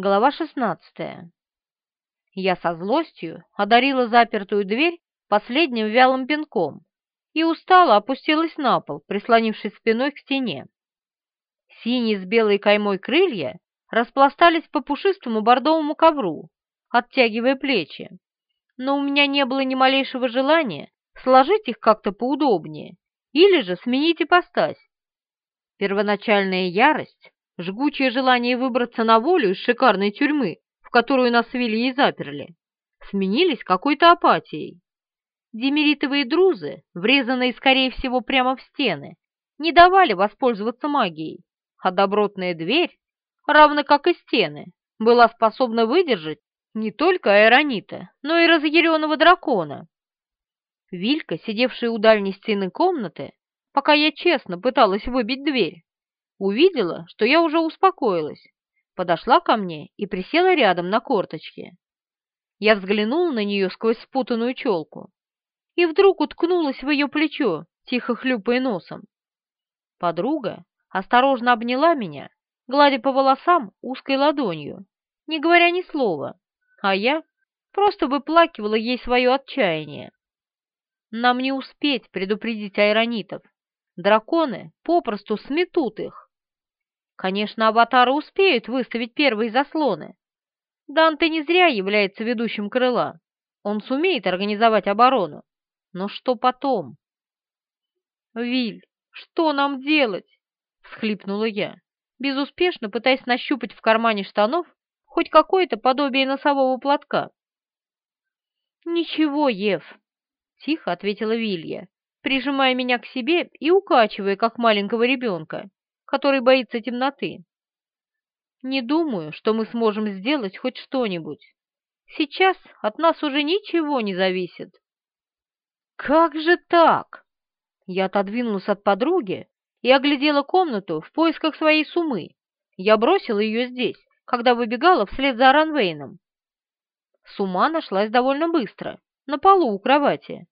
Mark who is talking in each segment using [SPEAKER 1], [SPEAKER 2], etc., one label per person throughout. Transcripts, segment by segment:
[SPEAKER 1] Глава 16. Я со злостью одарила запертую дверь последним вялым пинком и устало опустилась на пол, прислонившись спиной к стене. Синие с белой каймой крылья распластались по пушистому бордовому ковру, оттягивая плечи, но у меня не было ни малейшего желания сложить их как-то поудобнее или же сменить ипостась. Первоначальная ярость жгучее желание выбраться на волю из шикарной тюрьмы, в которую нас вели и заперли, сменились какой-то апатией. Демеритовые друзы, врезанные, скорее всего, прямо в стены, не давали воспользоваться магией, а добротная дверь, равно как и стены, была способна выдержать не только аэронита, но и разъяренного дракона. Вилька, сидевшая у дальней стены комнаты, пока я честно пыталась выбить дверь, Увидела, что я уже успокоилась, подошла ко мне и присела рядом на корточке. Я взглянула на нее сквозь спутанную челку и вдруг уткнулась в ее плечо, тихо хлюпая носом. Подруга осторожно обняла меня, гладя по волосам узкой ладонью, не говоря ни слова, а я просто выплакивала ей свое отчаяние. Нам не успеть предупредить айронитов. Драконы попросту сметут их. Конечно, аватары успеют выставить первые заслоны. Данте не зря является ведущим крыла. Он сумеет организовать оборону. Но что потом? «Виль, что нам делать?» — всхлипнула я, безуспешно пытаясь нащупать в кармане штанов хоть какое-то подобие носового платка. «Ничего, Ев», — тихо ответила Вилья, прижимая меня к себе и укачивая, как маленького ребенка который боится темноты. Не думаю, что мы сможем сделать хоть что-нибудь. Сейчас от нас уже ничего не зависит. Как же так? Я отодвинулась от подруги и оглядела комнату в поисках своей сумы. Я бросила ее здесь, когда выбегала вслед за Ранвейном. Сума нашлась довольно быстро, на полу у кровати.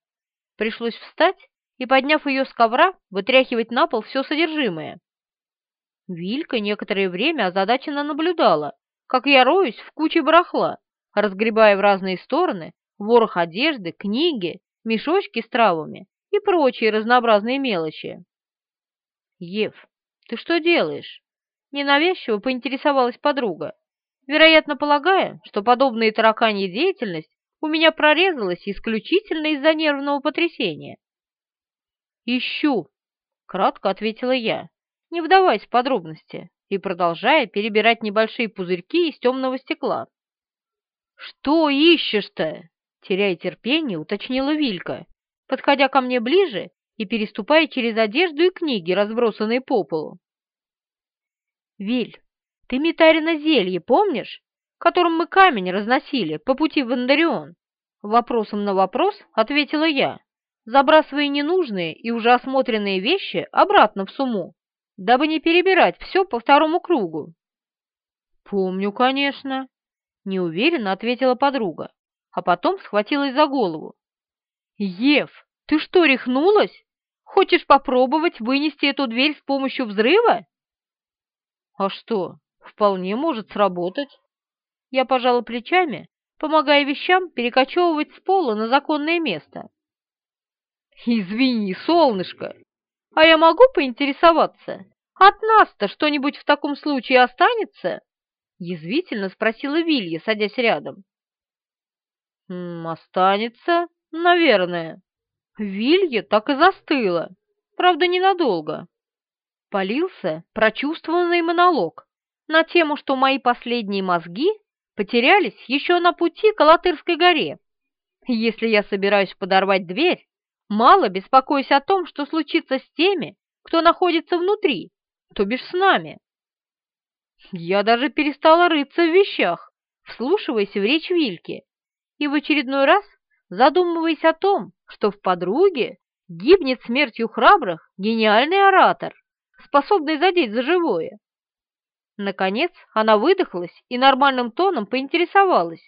[SPEAKER 1] Пришлось встать и, подняв ее с ковра, вытряхивать на пол все содержимое. Вилька некоторое время озадаченно наблюдала, как я роюсь в куче барахла, разгребая в разные стороны ворох одежды, книги, мешочки с травами и прочие разнообразные мелочи. «Ев, ты что делаешь?» Ненавязчиво поинтересовалась подруга, вероятно, полагая, что подобная тараканья деятельность у меня прорезалась исключительно из-за нервного потрясения. «Ищу», — кратко ответила я, не вдаваясь в подробности и продолжая перебирать небольшие пузырьки из темного стекла. «Что ищешь-то?» — теряя терпение, уточнила Вилька, подходя ко мне ближе и переступая через одежду и книги, разбросанные по полу. «Виль, ты Митарина зелье помнишь, которым мы камень разносили по пути в Андарион?» Вопросом на вопрос ответила я, забрасывая ненужные и уже осмотренные вещи обратно в сумму дабы не перебирать все по второму кругу. «Помню, конечно», — неуверенно ответила подруга, а потом схватилась за голову. «Ев, ты что, рехнулась? Хочешь попробовать вынести эту дверь с помощью взрыва?» «А что, вполне может сработать». Я пожала плечами, помогая вещам перекочевывать с пола на законное место. «Извини, солнышко, а я могу поинтересоваться, от нас-то что-нибудь в таком случае останется?» Язвительно спросила Вилья, садясь рядом. «М «Останется, наверное». Вилья так и застыла, правда, ненадолго. Полился прочувствованный монолог на тему, что мои последние мозги потерялись еще на пути к Алатырской горе. Если я собираюсь подорвать дверь, Мало беспокойся о том, что случится с теми, кто находится внутри, то бишь с нами. Я даже перестала рыться в вещах, вслушиваясь в речь Вильки, и в очередной раз задумываясь о том, что в подруге гибнет смертью храбрых гениальный оратор, способный задеть за живое. Наконец она выдохлась и нормальным тоном поинтересовалась.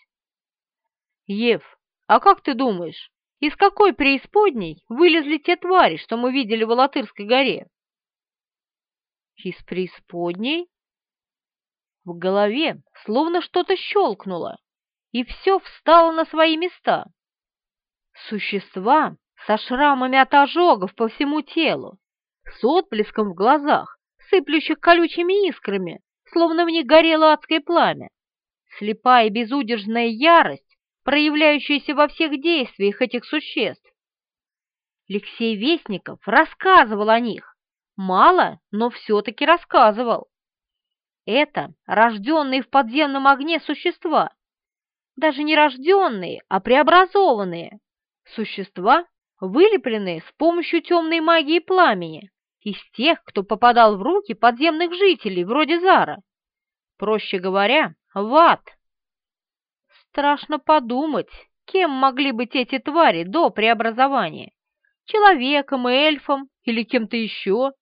[SPEAKER 1] «Ев, а как ты думаешь, из какой преисподней вылезли те твари, что мы видели в Алатырской горе? Из преисподней? В голове словно что-то щелкнуло, и все встало на свои места. Существа со шрамами от ожогов по всему телу, с отблеском в глазах, сыплющих колючими искрами, словно в них горело адское пламя, слепая и безудержная ярость, проявляющаяся во всех действиях этих существ. Алексей Вестников рассказывал о них. Мало, но все-таки рассказывал. Это рожденные в подземном огне существа. Даже не рожденные, а преобразованные. Существа, вылепленные с помощью темной магии пламени, из тех, кто попадал в руки подземных жителей, вроде Зара. Проще говоря, в ад. Страшно подумать, кем могли быть эти твари до преобразования. Человеком, эльфом или кем-то еще.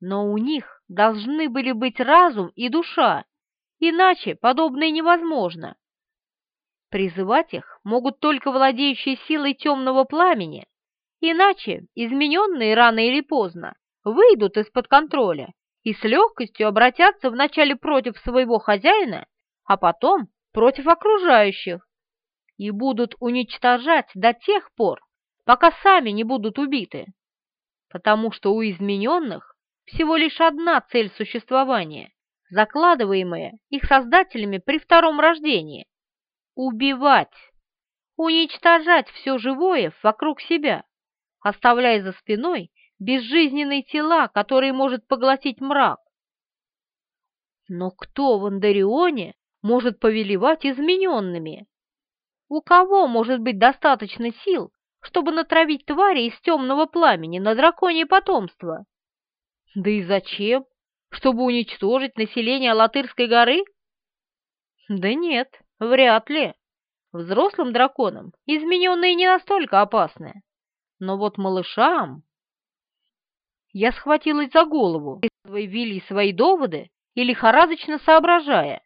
[SPEAKER 1] Но у них должны были быть разум и душа, иначе подобное невозможно. Призывать их могут только владеющие силой темного пламени, иначе измененные рано или поздно выйдут из-под контроля и с легкостью обратятся вначале против своего хозяина, а потом против окружающих и будут уничтожать до тех пор, пока сами не будут убиты, потому что у измененных всего лишь одна цель существования, закладываемая их создателями при втором рождении – убивать, уничтожать все живое вокруг себя, оставляя за спиной безжизненные тела, которые может поглотить мрак. Но кто в Андарионе может повелевать измененными? У кого может быть достаточно сил, чтобы натравить твари из темного пламени на драконье потомство? Да и зачем? Чтобы уничтожить население Алатырской горы? Да нет, вряд ли. Взрослым драконам измененные не настолько опасны. Но вот малышам... Я схватилась за голову, вели свои доводы и лихорадочно соображая,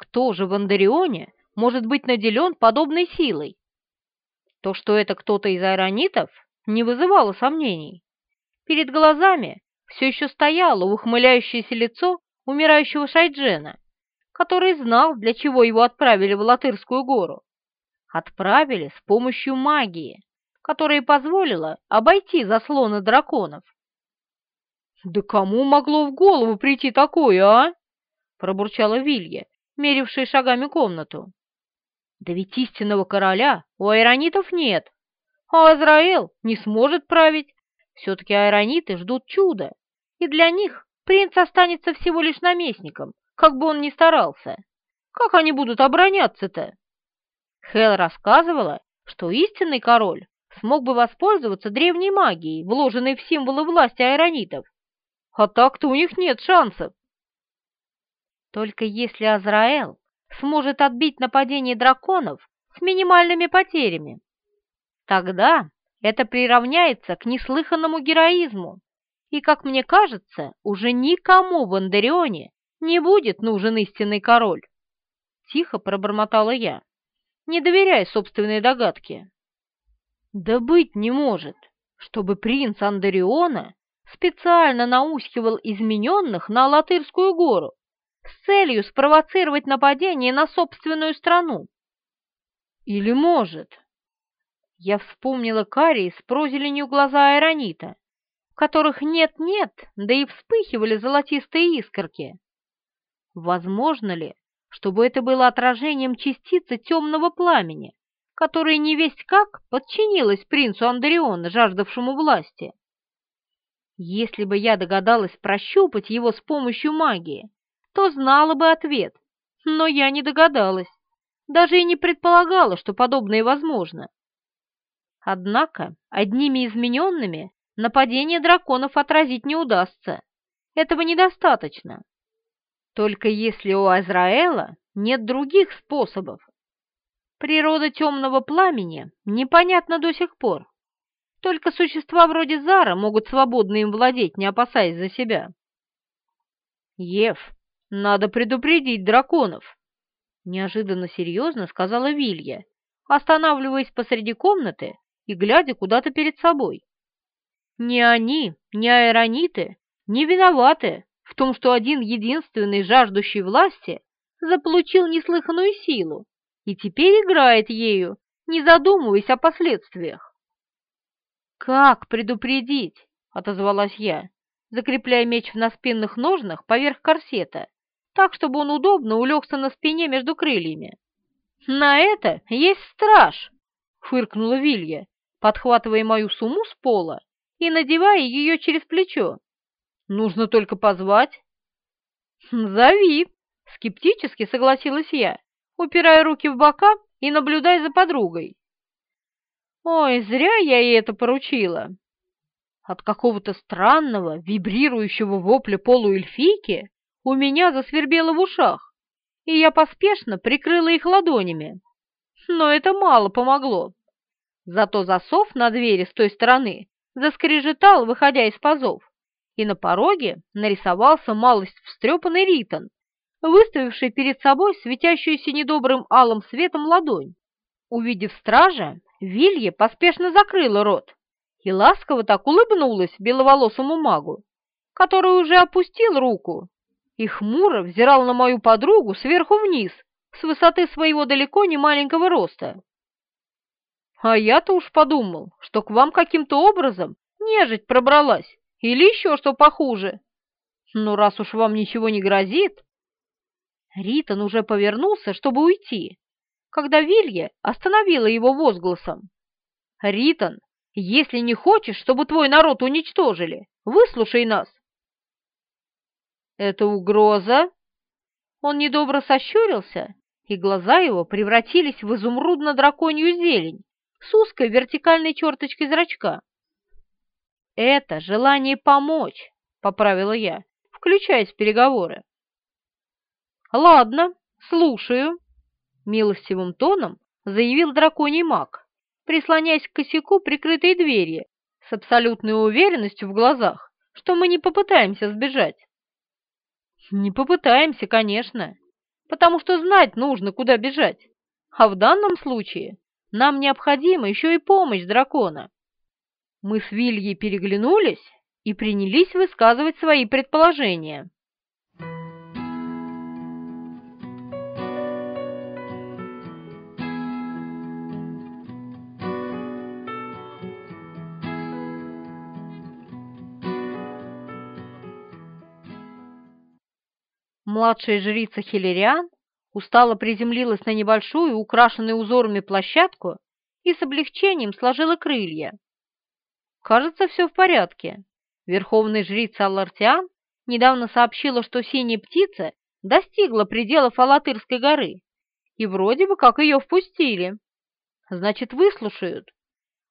[SPEAKER 1] кто же в Андарионе может быть наделен подобной силой? То, что это кто-то из аэронитов, не вызывало сомнений. Перед глазами все еще стояло ухмыляющееся лицо умирающего Шайджена, который знал, для чего его отправили в Латырскую гору. Отправили с помощью магии, которая позволила обойти заслоны драконов. «Да кому могло в голову прийти такое, а?» — пробурчала Вилья, мерившая шагами комнату. «Да ведь истинного короля у айронитов нет, а Азраэл не сможет править. Все-таки айрониты ждут чуда, и для них принц останется всего лишь наместником, как бы он ни старался. Как они будут обороняться-то?» Хел рассказывала, что истинный король смог бы воспользоваться древней магией, вложенной в символы власти айронитов, а так-то у них нет шансов. Только если Азраэл сможет отбить нападение драконов с минимальными потерями, тогда это приравняется к неслыханному героизму, и, как мне кажется, уже никому в Андарионе не будет нужен истинный король. Тихо пробормотала я, не доверяя собственной догадке. Да быть не может, чтобы принц Андариона специально наускивал измененных на Алатырскую гору с целью спровоцировать нападение на собственную страну. Или может... Я вспомнила карие с прозеленью глаза Айронита, в которых нет-нет, да и вспыхивали золотистые искорки. Возможно ли, чтобы это было отражением частицы темного пламени, которая не весть как подчинилась принцу Андреона, жаждавшему власти? Если бы я догадалась прощупать его с помощью магии, то знала бы ответ, но я не догадалась, даже и не предполагала, что подобное возможно. Однако одними измененными нападение драконов отразить не удастся. Этого недостаточно. Только если у Азраэла нет других способов. Природа темного пламени непонятна до сих пор. Только существа вроде Зара могут свободно им владеть, не опасаясь за себя. Ев, надо предупредить драконов, неожиданно серьезно сказала Вилья, останавливаясь посреди комнаты и глядя куда-то перед собой. Ни они, ни аэрониты не виноваты в том, что один единственный жаждущий власти заполучил неслыханную силу и теперь играет ею, не задумываясь о последствиях. «Как предупредить?» — отозвалась я, закрепляя меч в наспинных ножнах поверх корсета, так, чтобы он удобно улегся на спине между крыльями. «На это есть страж!» — фыркнула Вилья, подхватывая мою сумму с пола и надевая ее через плечо. «Нужно только позвать». «Зови!» — скептически согласилась я, упирая руки в бока и наблюдая за подругой. «Ой, зря я ей это поручила!» От какого-то странного, вибрирующего вопля полуэльфийки у меня засвербело в ушах, и я поспешно прикрыла их ладонями. Но это мало помогло. Зато засов на двери с той стороны заскрежетал, выходя из пазов, и на пороге нарисовался малость встрепанный Ритон, выставивший перед собой светящуюся недобрым алым светом ладонь. Увидев стража, Вилья поспешно закрыла рот и ласково так улыбнулась беловолосому магу, который уже опустил руку и хмуро взирал на мою подругу сверху вниз, с высоты своего далеко не маленького роста. А я-то уж подумал, что к вам каким-то образом нежить пробралась или еще что похуже. Но раз уж вам ничего не грозит... Ритон уже повернулся, чтобы уйти, когда Вилья остановила его возгласом. «Ритон, если не хочешь, чтобы твой народ уничтожили, выслушай нас. «Это угроза?» Он недобро сощурился, и глаза его превратились в изумрудно-драконью зелень с узкой вертикальной черточкой зрачка. «Это желание помочь», — поправила я, включаясь в переговоры. «Ладно, слушаю», — милостивым тоном заявил драконий маг, прислоняясь к косяку прикрытой двери с абсолютной уверенностью в глазах, что мы не попытаемся сбежать. Не попытаемся, конечно, потому что знать нужно, куда бежать. А в данном случае нам необходима еще и помощь дракона. Мы с Вильей переглянулись и принялись высказывать свои предположения. Младшая жрица Хилериан устало приземлилась на небольшую, украшенную узорами площадку и с облегчением сложила крылья. Кажется, все в порядке. Верховная жрица Аллартиан недавно сообщила, что синяя птица достигла пределов Алатырской горы, и вроде бы как ее впустили. Значит, выслушают.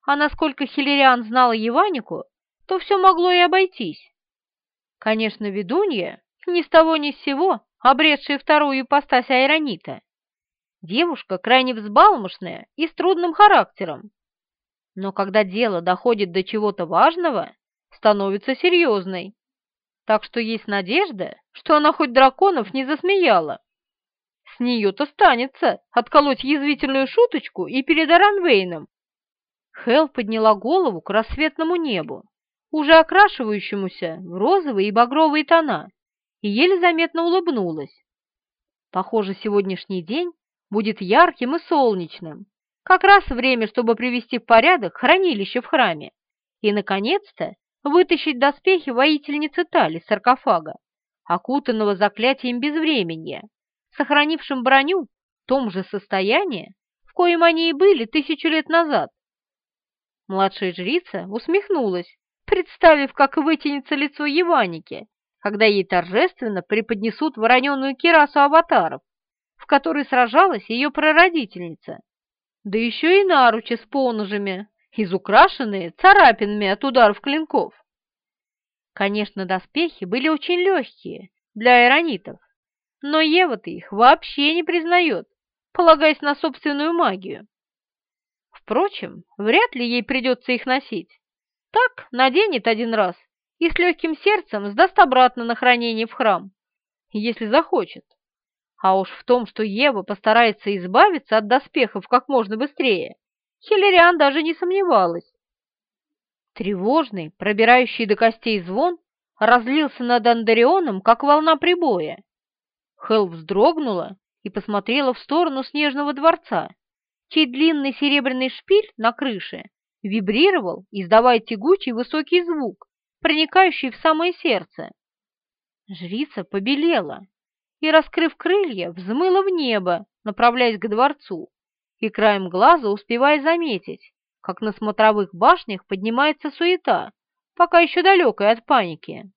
[SPEAKER 1] А насколько Хилериан знала Еванику, то все могло и обойтись. Конечно, ведунья ни с того ни с сего обретшая вторую ипостась Айронита. Девушка крайне взбалмошная и с трудным характером. Но когда дело доходит до чего-то важного, становится серьезной. Так что есть надежда, что она хоть драконов не засмеяла. С нее-то станется отколоть язвительную шуточку и перед Аранвейном. Хел подняла голову к рассветному небу, уже окрашивающемуся в розовые и багровые тона, и еле заметно улыбнулась. Похоже, сегодняшний день будет ярким и солнечным, как раз время, чтобы привести в порядок хранилище в храме и, наконец-то, вытащить доспехи воительницы Тали с саркофага, окутанного заклятием безвременья, сохранившим броню в том же состоянии, в коем они и были тысячу лет назад. Младшая жрица усмехнулась, представив, как вытянется лицо Еваники, когда ей торжественно преподнесут вороненую кирасу аватаров, в которой сражалась ее прародительница, да еще и наручи с поножами, изукрашенные царапинами от ударов клинков. Конечно, доспехи были очень легкие для аэронитов, но Ева-то их вообще не признает, полагаясь на собственную магию. Впрочем, вряд ли ей придется их носить. Так наденет один раз и с легким сердцем сдаст обратно на хранение в храм, если захочет. А уж в том, что Ева постарается избавиться от доспехов как можно быстрее, Хиллериан даже не сомневалась. Тревожный, пробирающий до костей звон разлился над Андарионом, как волна прибоя. Хел вздрогнула и посмотрела в сторону снежного дворца, чей длинный серебряный шпиль на крыше вибрировал, издавая тягучий высокий звук, проникающий в самое сердце. Жрица побелела и, раскрыв крылья, взмыла в небо, направляясь к дворцу, и краем глаза успевая заметить, как на смотровых башнях поднимается суета, пока еще далекая от паники.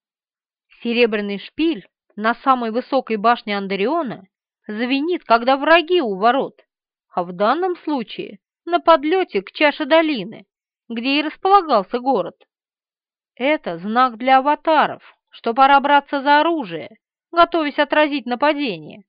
[SPEAKER 1] Серебряный шпиль на самой высокой башне Андериона звенит, когда враги у ворот, а в данном случае на подлете к чаше долины, где и располагался город. Это знак для аватаров, что пора браться за оружие, готовясь отразить нападение.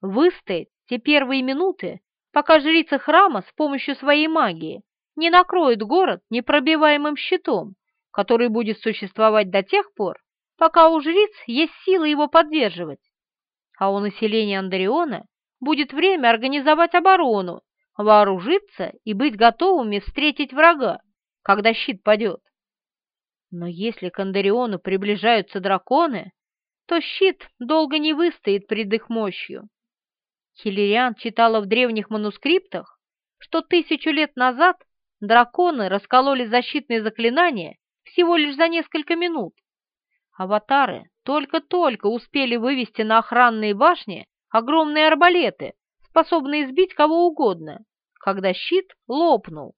[SPEAKER 1] Выстоять те первые минуты, пока жрица храма с помощью своей магии не накроет город непробиваемым щитом, который будет существовать до тех пор, пока у жриц есть силы его поддерживать. А у населения Андреона будет время организовать оборону, вооружиться и быть готовыми встретить врага, когда щит падет. Но если к Андариону приближаются драконы, то щит долго не выстоит пред их мощью. Хиллериан читала в древних манускриптах, что тысячу лет назад драконы раскололи защитные заклинания всего лишь за несколько минут. Аватары только-только успели вывести на охранные башни огромные арбалеты, способные сбить кого угодно, когда щит лопнул.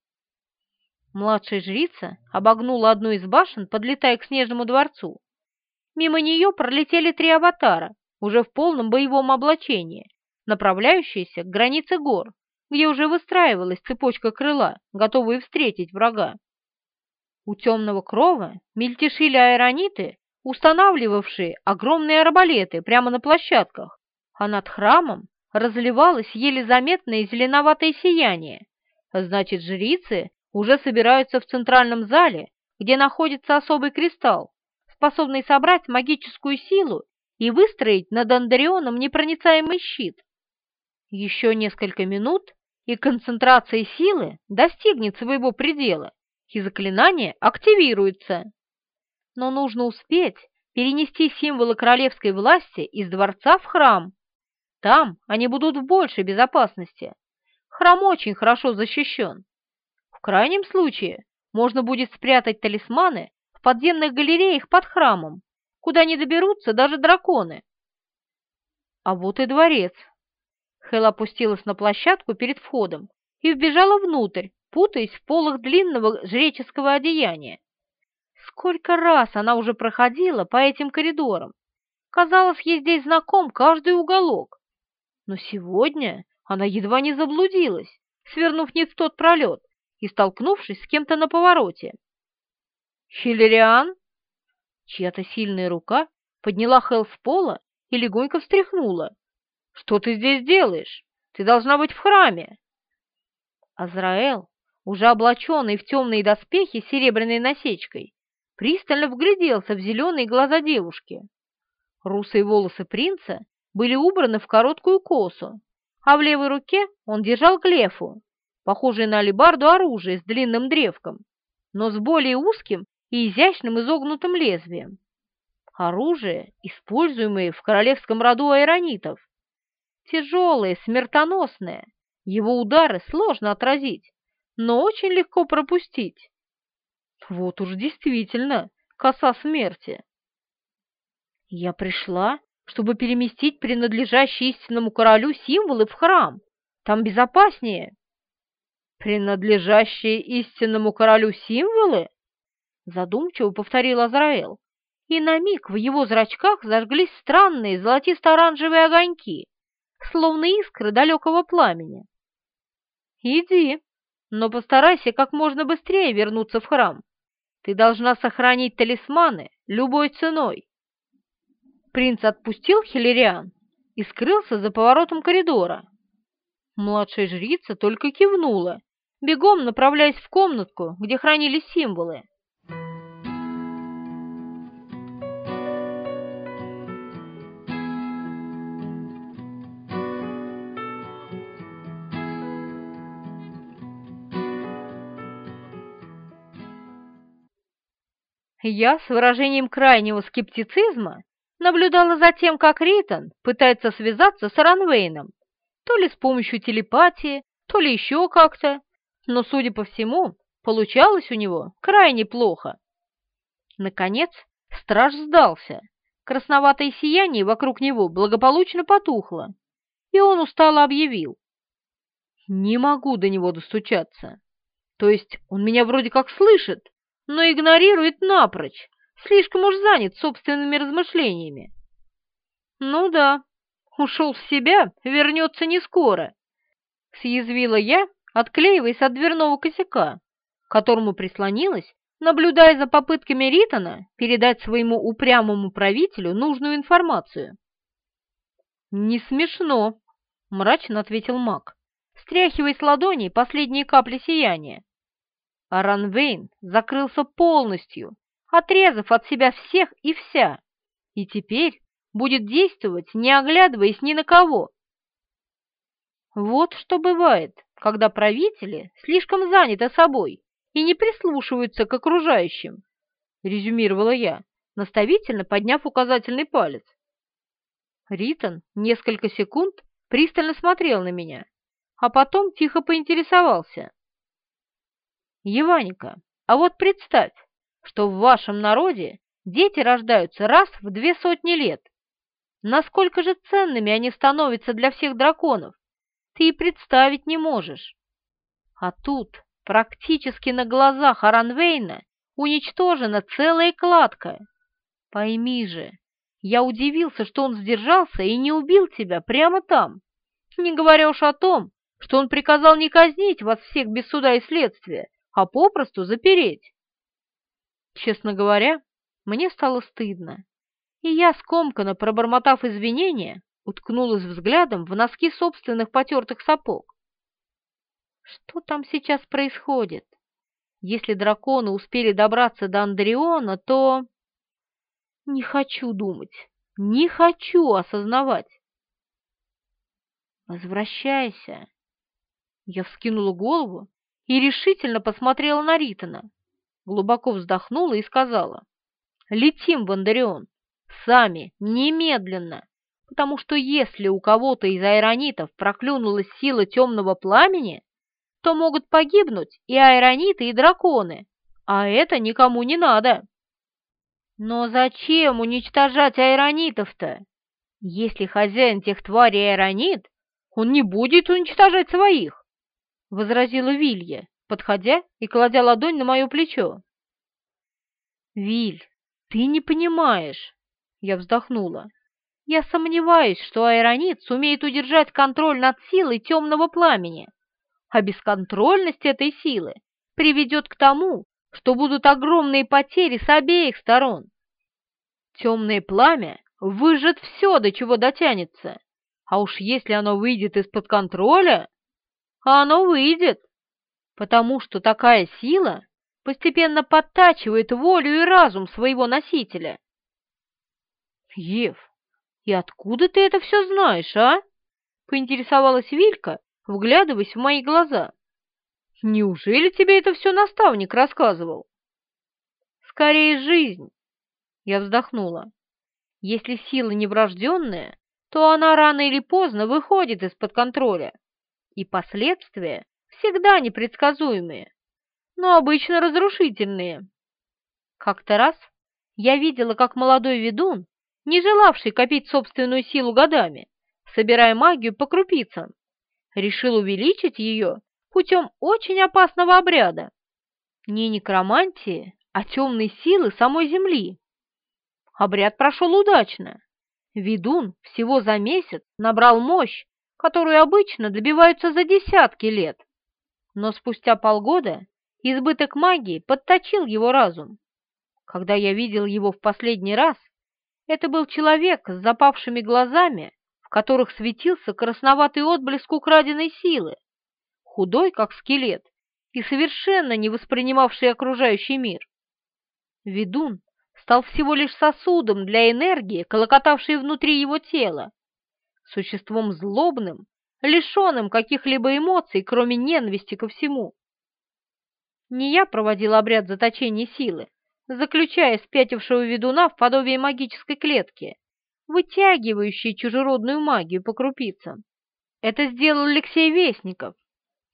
[SPEAKER 1] Младшая жрица обогнула одну из башен, подлетая к снежному дворцу. Мимо нее пролетели три аватара, уже в полном боевом облачении, направляющиеся к границе гор, где уже выстраивалась цепочка крыла, готовые встретить врага. У темного крова мельтешили аэрониты, устанавливавшие огромные арбалеты прямо на площадках, а над храмом разливалось еле заметное зеленоватое сияние. Значит, жрицы уже собираются в центральном зале, где находится особый кристалл, способный собрать магическую силу и выстроить над Андарионом непроницаемый щит. Еще несколько минут, и концентрация силы достигнет своего предела, и заклинание активируется. Но нужно успеть перенести символы королевской власти из дворца в храм. Там они будут в большей безопасности. Храм очень хорошо защищен. Крайнем случае можно будет спрятать талисманы в подземных галереях под храмом, куда не доберутся даже драконы. А вот и дворец. Хэл опустилась на площадку перед входом и вбежала внутрь, путаясь в полах длинного жреческого одеяния. Сколько раз она уже проходила по этим коридорам. Казалось, ей здесь знаком каждый уголок. Но сегодня она едва не заблудилась, свернув не в тот пролет и столкнувшись с кем-то на повороте. «Хиллериан?» Чья-то сильная рука подняла Хелл с пола и легонько встряхнула. «Что ты здесь делаешь? Ты должна быть в храме!» Азраэл, уже облаченный в темные доспехи с серебряной насечкой, пристально вгляделся в зеленые глаза девушки. Русые волосы принца были убраны в короткую косу, а в левой руке он держал глефу, похожий на алебарду оружие с длинным древком, но с более узким и изящным изогнутым лезвием. Оружие, используемое в королевском роду аэронитов. Тяжелое, смертоносное, его удары сложно отразить, но очень легко пропустить. Вот уж действительно коса смерти. Я пришла, чтобы переместить принадлежащие истинному королю символы в храм. Там безопаснее. Принадлежащие истинному королю символы? Задумчиво повторил Азраэл, и на миг в его зрачках зажглись странные золотисто-оранжевые огоньки, словно искры далекого пламени. «Иди, но постарайся как можно быстрее вернуться в храм. Ты должна сохранить талисманы любой ценой». Принц отпустил Хиллериан и скрылся за поворотом коридора. Младшая жрица только кивнула, бегом направляясь в комнатку, где хранились символы. Я с выражением крайнего скептицизма наблюдала за тем, как Ритон пытается связаться с Ранвейном, то ли с помощью телепатии, то ли еще как-то, но, судя по всему, получалось у него крайне плохо. Наконец, страж сдался, красноватое сияние вокруг него благополучно потухло, и он устало объявил. «Не могу до него достучаться. То есть он меня вроде как слышит, но игнорирует напрочь, слишком уж занят собственными размышлениями. Ну да, ушел в себя, вернется не скоро. Съязвила я, отклеиваясь от дверного косяка, к которому прислонилась, наблюдая за попытками Ритона передать своему упрямому правителю нужную информацию. «Не смешно», — мрачно ответил маг, стряхивая с ладоней последние капли сияния. А закрылся полностью, отрезав от себя всех и вся, и теперь будет действовать, не оглядываясь ни на кого. Вот что бывает, когда правители слишком заняты собой и не прислушиваются к окружающим, резюмировала я, наставительно подняв указательный палец. Ритон несколько секунд пристально смотрел на меня, а потом тихо поинтересовался. Еваника, а вот представь, что в вашем народе дети рождаются раз в две сотни лет. Насколько же ценными они становятся для всех драконов, ты и представить не можешь. А тут практически на глазах Аранвейна уничтожена целая кладка. Пойми же, я удивился, что он сдержался и не убил тебя прямо там, не говоря уж о том, что он приказал не казнить вас всех без суда и следствия, а попросту запереть. Честно говоря, мне стало стыдно, и я, скомканно пробормотав извинения, уткнулась взглядом в носки собственных потертых сапог. Что там сейчас происходит? Если драконы успели добраться до Андреона, то... Не хочу думать, не хочу осознавать. Возвращайся. Я вскинула голову и решительно посмотрела на Ритона, глубоко вздохнула и сказала, «Летим в Андарион, сами, немедленно, потому что если у кого-то из аэронитов проклюнулась сила темного пламени, то могут погибнуть и аэрониты, и драконы, а это никому не надо». «Но зачем уничтожать аэронитов-то? Если хозяин тех тварей аэронит, он не будет уничтожать своих. — возразила Вилья, подходя и кладя ладонь на мое плечо. «Виль, ты не понимаешь!» — я вздохнула. «Я сомневаюсь, что Айронит сумеет удержать контроль над силой темного пламени, а бесконтрольность этой силы приведет к тому, что будут огромные потери с обеих сторон. Темное пламя выжжет все, до чего дотянется, а уж если оно выйдет из-под контроля, оно выйдет, потому что такая сила постепенно подтачивает волю и разум своего носителя. Ев, и откуда ты это все знаешь, а? Поинтересовалась Вилька, вглядываясь в мои глаза. Неужели тебе это все наставник рассказывал? Скорее жизнь. Я вздохнула. Если сила не врожденная, то она рано или поздно выходит из-под контроля и последствия всегда непредсказуемые, но обычно разрушительные. Как-то раз я видела, как молодой ведун, не желавший копить собственную силу годами, собирая магию по крупицам, решил увеличить ее путем очень опасного обряда. Не некромантии, а темной силы самой Земли. Обряд прошел удачно. Ведун всего за месяц набрал мощь, которую обычно добиваются за десятки лет. Но спустя полгода избыток магии подточил его разум. Когда я видел его в последний раз, это был человек с запавшими глазами, в которых светился красноватый отблеск украденной силы, худой, как скелет, и совершенно не воспринимавший окружающий мир. Ведун стал всего лишь сосудом для энергии, колокотавшей внутри его тела, существом злобным, лишенным каких-либо эмоций, кроме ненависти ко всему. Не я проводил обряд заточения силы, заключая спятившего ведуна в подобие магической клетки, вытягивающей чужеродную магию по крупицам. Это сделал Алексей Вестников.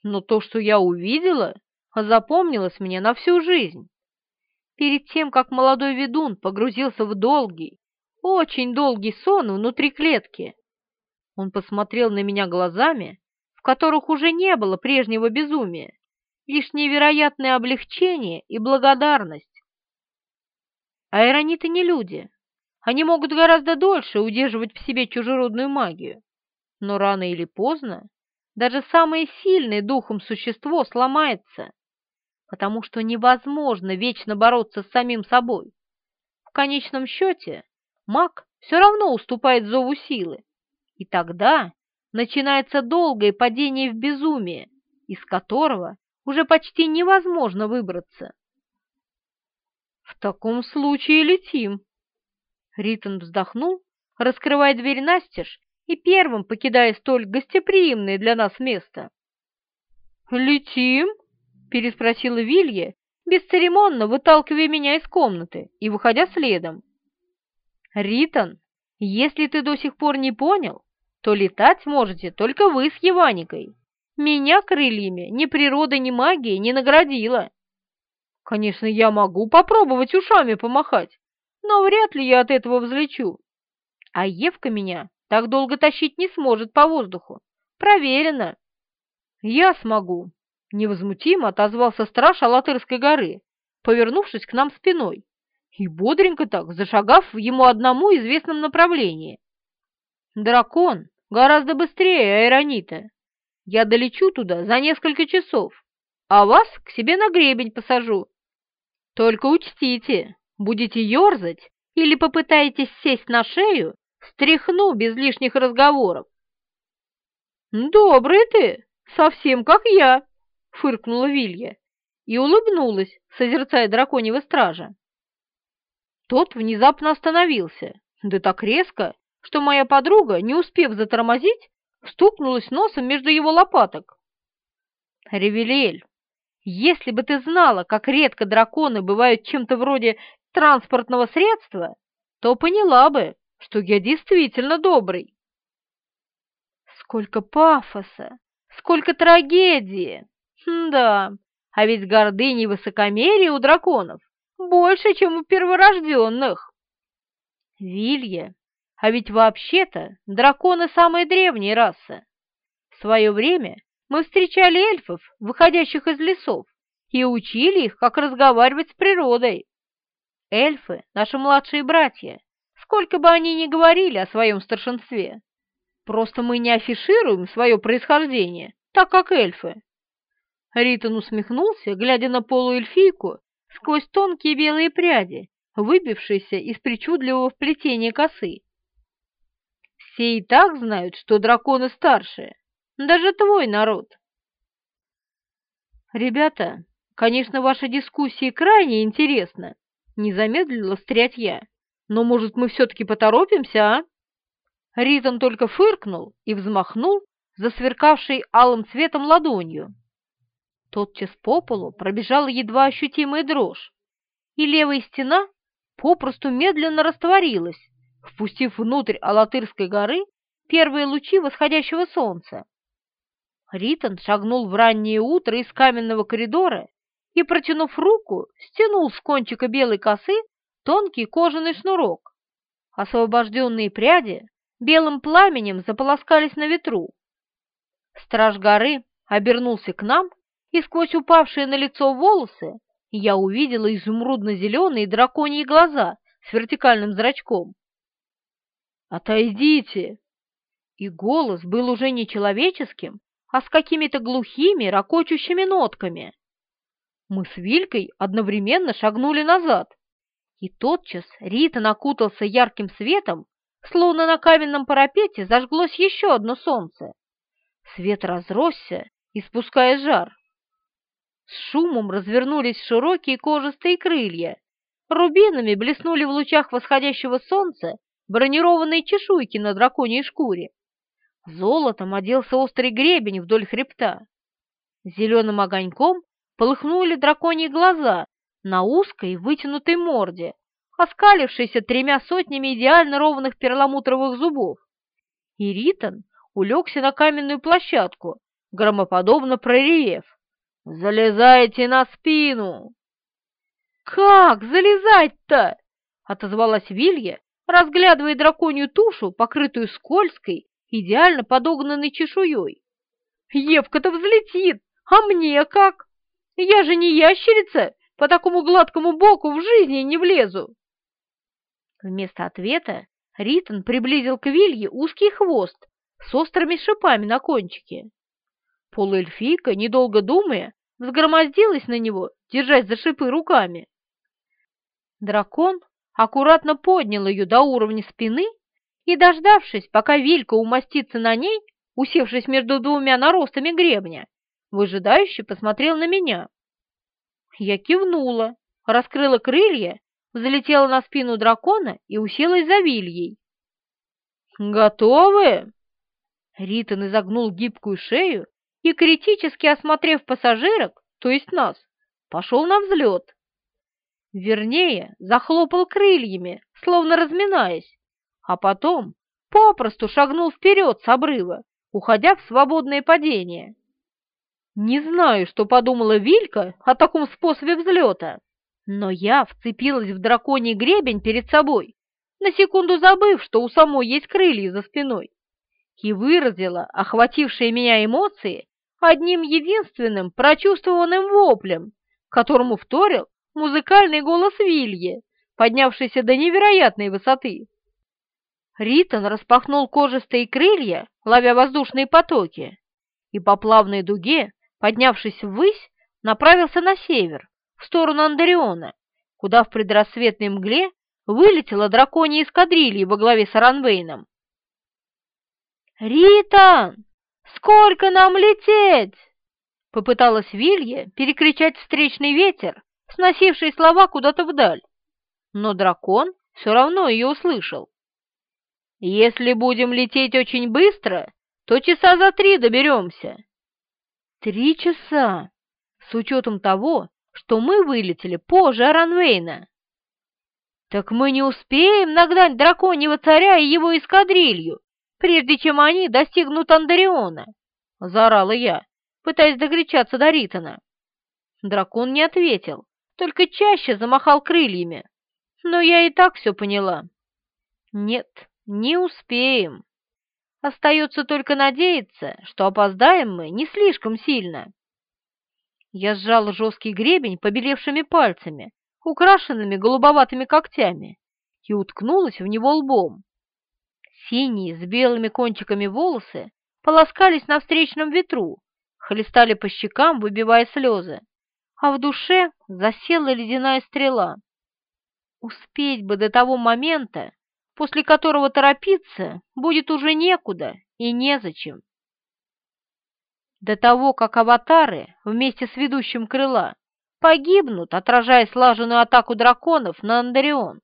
[SPEAKER 1] Но то, что я увидела, запомнилось мне на всю жизнь. Перед тем, как молодой ведун погрузился в долгий, очень долгий сон внутри клетки, он посмотрел на меня глазами, в которых уже не было прежнего безумия, лишь невероятное облегчение и благодарность. Аэрониты не люди. Они могут гораздо дольше удерживать в себе чужеродную магию. Но рано или поздно даже самое сильное духом существо сломается, потому что невозможно вечно бороться с самим собой. В конечном счете маг все равно уступает зову силы, и тогда начинается долгое падение в безумие, из которого уже почти невозможно выбраться. «В таком случае летим!» Ритон вздохнул, раскрывая дверь настежь и первым покидая столь гостеприимное для нас место. «Летим?» — переспросила Вилья, бесцеремонно выталкивая меня из комнаты и выходя следом. «Ритон, если ты до сих пор не понял, то летать можете только вы с Еваникой. Меня крыльями ни природа, ни магия не наградила. Конечно, я могу попробовать ушами помахать, но вряд ли я от этого взлечу. А Евка меня так долго тащить не сможет по воздуху. Проверено. Я смогу. Невозмутимо отозвался страж Алатырской горы, повернувшись к нам спиной и бодренько так, зашагав в ему одному известном направлении. Дракон гораздо быстрее аэронита. Я долечу туда за несколько часов, а вас к себе на гребень посажу. Только учтите, будете ерзать или попытаетесь сесть на шею, стряхну без лишних разговоров. «Добрый ты, совсем как я!» — фыркнула Вилья и улыбнулась, созерцая драконьего стража. Тот внезапно остановился, да так резко, что моя подруга, не успев затормозить, стукнулась носом между его лопаток. «Ревелиэль, если бы ты знала, как редко драконы бывают чем-то вроде транспортного средства, то поняла бы, что я действительно добрый. Сколько пафоса, сколько трагедии! да, а ведь гордыни и высокомерие у драконов больше, чем у перворожденных. Вилья, а ведь вообще-то драконы самая древняя раса. В свое время мы встречали эльфов, выходящих из лесов, и учили их, как разговаривать с природой. Эльфы — наши младшие братья, сколько бы они ни говорили о своем старшинстве. Просто мы не афишируем свое происхождение, так как эльфы. Ритон усмехнулся, глядя на полуэльфийку сквозь тонкие белые пряди, выбившиеся из причудливого вплетения косы. Все и так знают, что драконы старшие, даже твой народ. Ребята, конечно, ваша дискуссия крайне интересна, не замедлила встрять я. Но, может, мы все-таки поторопимся, а? Ритон только фыркнул и взмахнул засверкавшей алым цветом ладонью. Тотчас по полу пробежала едва ощутимая дрожь, и левая стена попросту медленно растворилась, впустив внутрь Алатырской горы первые лучи восходящего солнца. Ритон шагнул в раннее утро из каменного коридора и, протянув руку, стянул с кончика белой косы тонкий кожаный шнурок. Освобожденные пряди белым пламенем заполоскались на ветру. Страж горы обернулся к нам, и сквозь упавшие на лицо волосы я увидела изумрудно-зеленые драконьи глаза с вертикальным зрачком. «Отойдите!» И голос был уже не человеческим, а с какими-то глухими, ракочущими нотками. Мы с Вилькой одновременно шагнули назад, и тотчас Рита накутался ярким светом, словно на каменном парапете зажглось еще одно солнце. Свет разросся, испуская жар. С шумом развернулись широкие кожистые крылья, рубинами блеснули в лучах восходящего солнца бронированные чешуйки на драконьей шкуре. Золотом оделся острый гребень вдоль хребта. Зеленым огоньком полыхнули драконьи глаза на узкой вытянутой морде, оскалившейся тремя сотнями идеально ровных перламутровых зубов. И Ритон улегся на каменную площадку, громоподобно проревев. «Залезайте на спину!» «Как залезать-то?» — отозвалась Вилья, разглядывая драконью тушу, покрытую скользкой, идеально подогнанной чешуей. «Евка-то взлетит, а мне как? Я же не ящерица, по такому гладкому боку в жизни не влезу!» Вместо ответа Ритон приблизил к Вилье узкий хвост с острыми шипами на кончике. Полуэльфийка, недолго думая, взгромоздилась на него, держась за шипы руками. Дракон аккуратно поднял ее до уровня спины и, дождавшись, пока Вилька умостится на ней, усевшись между двумя наростами гребня, выжидающе посмотрел на меня. Я кивнула, раскрыла крылья, взлетела на спину дракона и уселась за Вильей. «Готовы?» Ритон изогнул гибкую шею и, критически осмотрев пассажирок, то есть нас, пошел на взлет. Вернее, захлопал крыльями, словно разминаясь, а потом попросту шагнул вперед с обрыва, уходя в свободное падение. Не знаю, что подумала Вилька о таком способе взлета, но я вцепилась в драконий гребень перед собой, на секунду забыв, что у самой есть крылья за спиной, и выразила охватившие меня эмоции одним единственным прочувствованным воплем, которому вторил музыкальный голос Вильи, поднявшийся до невероятной высоты. Ритон распахнул кожистые крылья, ловя воздушные потоки, и по плавной дуге, поднявшись ввысь, направился на север, в сторону Андариона, куда в предрассветной мгле вылетела драконья эскадрилья во главе с Аранвейном. «Ритан, сколько нам лететь?» Попыталась Вилья перекричать встречный ветер, сносивший слова куда-то вдаль, но дракон все равно ее услышал. «Если будем лететь очень быстро, то часа за три доберемся». «Три часа, с учетом того, что мы вылетели позже Аранвейна». «Так мы не успеем нагнать драконьего царя и его эскадрилью, прежде чем они достигнут Андариона!» — заорала я, пытаясь докричаться до Ритона. Дракон не ответил, только чаще замахал крыльями. Но я и так все поняла. Нет, не успеем. Остается только надеяться, что опоздаем мы не слишком сильно. Я сжала жесткий гребень побелевшими пальцами, украшенными голубоватыми когтями, и уткнулась в него лбом. Синие с белыми кончиками волосы полоскались на встречном ветру, хлестали по щекам, выбивая слезы а в душе засела ледяная стрела. Успеть бы до того момента, после которого торопиться будет уже некуда и незачем. До того, как аватары вместе с ведущим крыла погибнут, отражая слаженную атаку драконов на Андарион.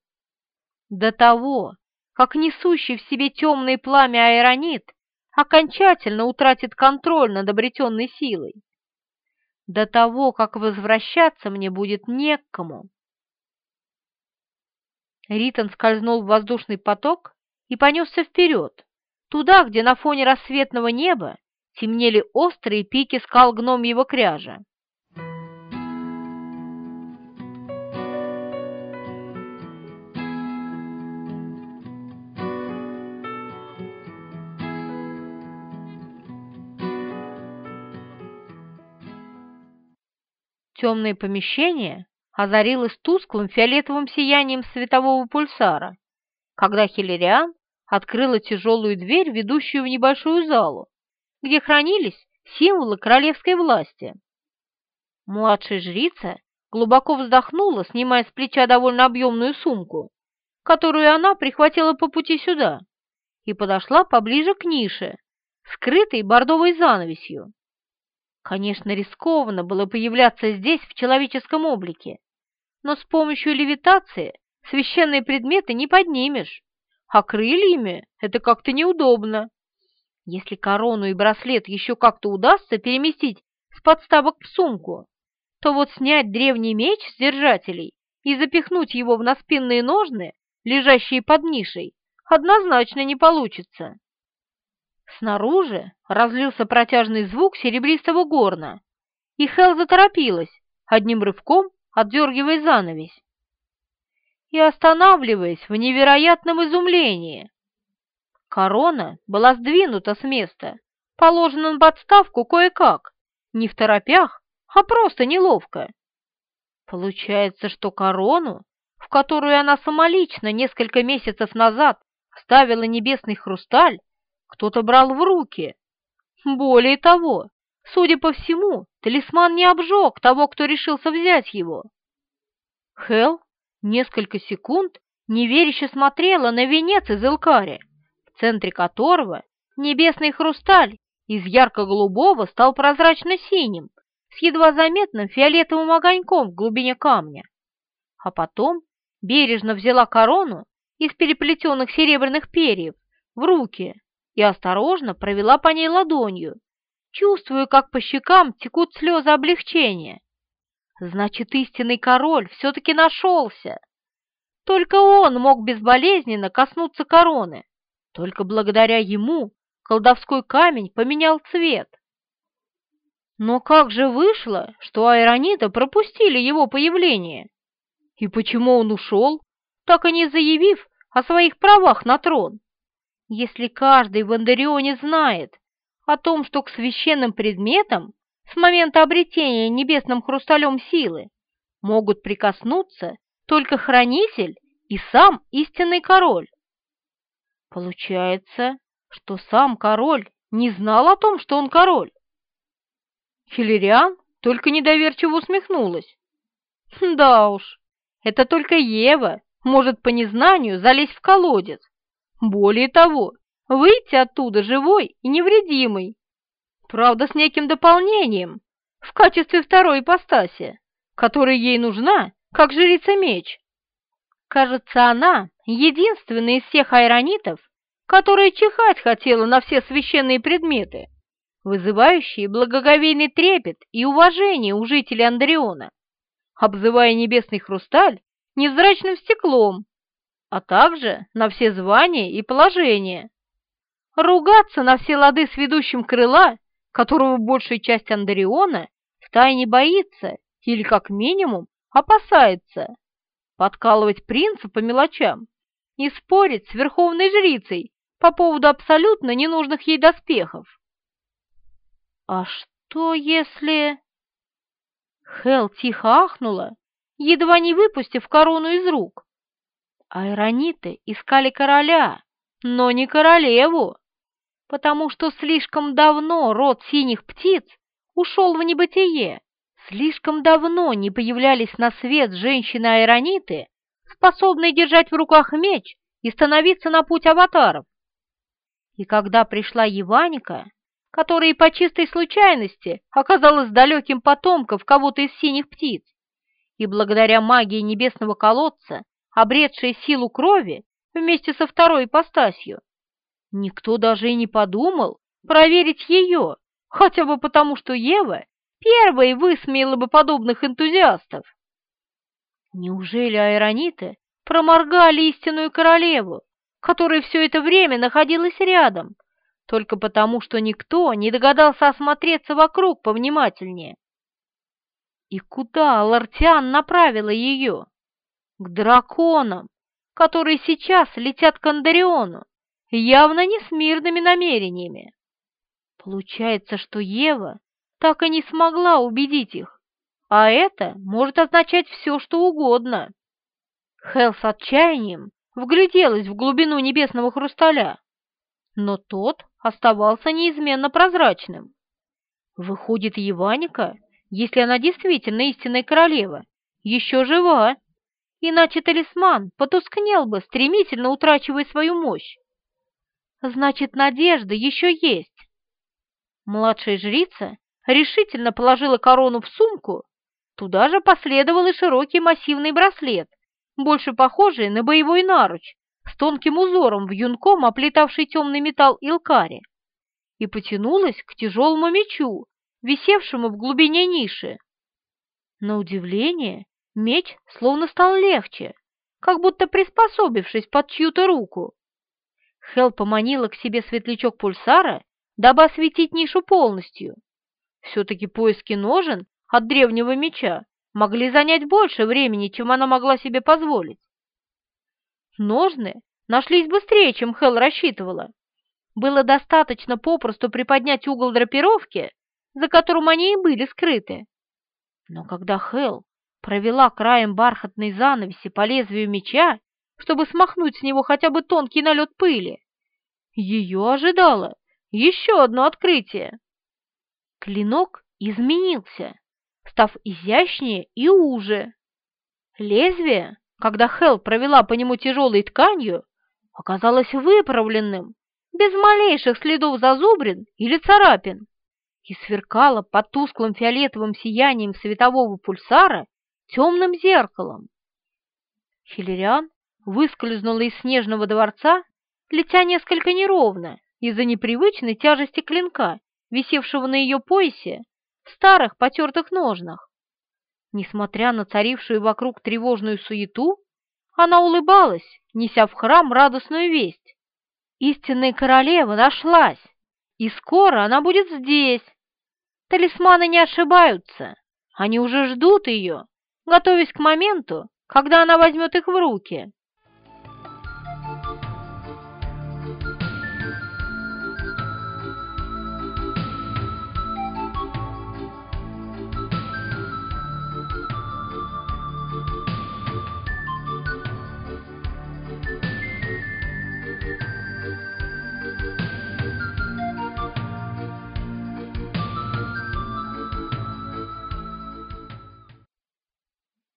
[SPEAKER 1] До того, как несущий в себе темное пламя аэронит окончательно утратит контроль над обретенной силой до того, как возвращаться мне будет некому. Ритон скользнул в воздушный поток и понесся вперед, туда, где на фоне рассветного неба темнели острые пики скал гномьего кряжа. Темное помещение озарилось тусклым фиолетовым сиянием светового пульсара, когда Хиллериан открыла тяжелую дверь, ведущую в небольшую залу, где хранились символы королевской власти. Младшая жрица глубоко вздохнула, снимая с плеча довольно объемную сумку, которую она прихватила по пути сюда, и подошла поближе к нише, скрытой бордовой занавесью. Конечно, рискованно было появляться здесь в человеческом облике, но с помощью левитации священные предметы не поднимешь, а крыльями это как-то неудобно. Если корону и браслет еще как-то удастся переместить с подставок в сумку, то вот снять древний меч с держателей и запихнуть его в наспинные ножны, лежащие под нишей, однозначно не получится. Снаружи разлился протяжный звук серебристого горна, и Хел заторопилась, одним рывком отдергивая занавесь. И останавливаясь в невероятном изумлении. Корона была сдвинута с места, положена на подставку кое-как, не в торопях, а просто неловко. Получается, что корону, в которую она самолично несколько месяцев назад ставила небесный хрусталь, кто-то брал в руки. Более того, судя по всему, талисман не обжег того, кто решился взять его. Хел несколько секунд неверяще смотрела на венец из Элкари, в центре которого небесный хрусталь из ярко-голубого стал прозрачно-синим, с едва заметным фиолетовым огоньком в глубине камня. А потом бережно взяла корону из переплетенных серебряных перьев в руки и осторожно провела по ней ладонью, чувствуя, как по щекам текут слезы облегчения. Значит, истинный король все-таки нашелся. Только он мог безболезненно коснуться короны. Только благодаря ему колдовской камень поменял цвет. Но как же вышло, что Айронита пропустили его появление? И почему он ушел, так и не заявив о своих правах на трон? Если каждый в Андарионе знает о том, что к священным предметам с момента обретения небесным хрусталем силы могут прикоснуться только хранитель и сам истинный король. Получается, что сам король не знал о том, что он король. Хиллериан только недоверчиво усмехнулась. Да уж, это только Ева может по незнанию залезть в колодец. Более того, выйти оттуда живой и невредимой. Правда, с неким дополнением, в качестве второй ипостаси, которая ей нужна, как жрица меч. Кажется, она единственная из всех айронитов, которая чихать хотела на все священные предметы вызывающие благоговейный трепет и уважение у жителей Андреона, обзывая небесный хрусталь невзрачным стеклом, а также на все звания и положения. Ругаться на все лады с ведущим крыла, которого большая часть Андреона втайне боится или, как минимум, опасается, подкалывать принца по мелочам и спорить с верховной жрицей по поводу абсолютно ненужных ей доспехов. «А что если...» Хел тихо ахнула, едва не выпустив корону из рук. Айрониты искали короля, но не королеву, потому что слишком давно род синих птиц ушел в небытие, слишком давно не появлялись на свет женщины-айрониты, способные держать в руках меч и становиться на путь аватаров. И когда пришла Еваника, которая по чистой случайности оказалась далеким потомком кого-то из синих птиц, и благодаря магии небесного колодца, обретшая силу крови вместе со второй ипостасью, никто даже и не подумал проверить ее, хотя бы потому, что Ева первой высмеяла бы подобных энтузиастов. Неужели аэрониты проморгали истинную королеву, которая все это время находилась рядом, только потому, что никто не догадался осмотреться вокруг повнимательнее. И куда Лартиан направила ее? К драконам, которые сейчас летят к Андариону, явно не с мирными намерениями. Получается, что Ева так и не смогла убедить их, а это может означать все, что угодно. Хелл с отчаянием вгляделась в глубину небесного хрусталя, но тот оставался неизменно прозрачным. Выходит, Еваника, если она действительно истинная королева, еще жива, иначе талисман потускнел бы, стремительно утрачивая свою мощь. Значит, надежда еще есть. Младшая жрица решительно положила корону в сумку, туда же последовал и широкий массивный браслет, больше похожий на боевой наруч, с тонким узором в юнком оплетавший темный металл Илкари, и потянулась к тяжелому мечу, висевшему в глубине ниши. На удивление, меч словно стал легче, как будто приспособившись под чью-то руку. Хел поманила к себе светлячок пульсара, дабы осветить нишу полностью. Все-таки поиски ножен от древнего меча могли занять больше времени, чем она могла себе позволить. Ножны нашлись быстрее, чем Хел рассчитывала. Было достаточно попросту приподнять угол драпировки, за которым они и были скрыты. Но когда Хел провела краем бархатной занавеси по лезвию меча, чтобы смахнуть с него хотя бы тонкий налет пыли, ее ожидало еще одно открытие. Клинок изменился, став изящнее и уже. Лезвие, когда Хел провела по нему тяжелой тканью, оказалось выправленным, без малейших следов зазубрин или царапин, и сверкало под тусклым фиолетовым сиянием светового пульсара темным зеркалом. Хиллериан выскользнула из снежного дворца, летя несколько неровно из-за непривычной тяжести клинка, висевшего на ее поясе, в старых потертых ножнах. Несмотря на царившую вокруг тревожную суету, она улыбалась, неся в храм радостную весть. Истинная королева нашлась, и скоро она будет здесь. Талисманы не ошибаются, они уже ждут ее, готовясь к моменту, когда она возьмет их в руки.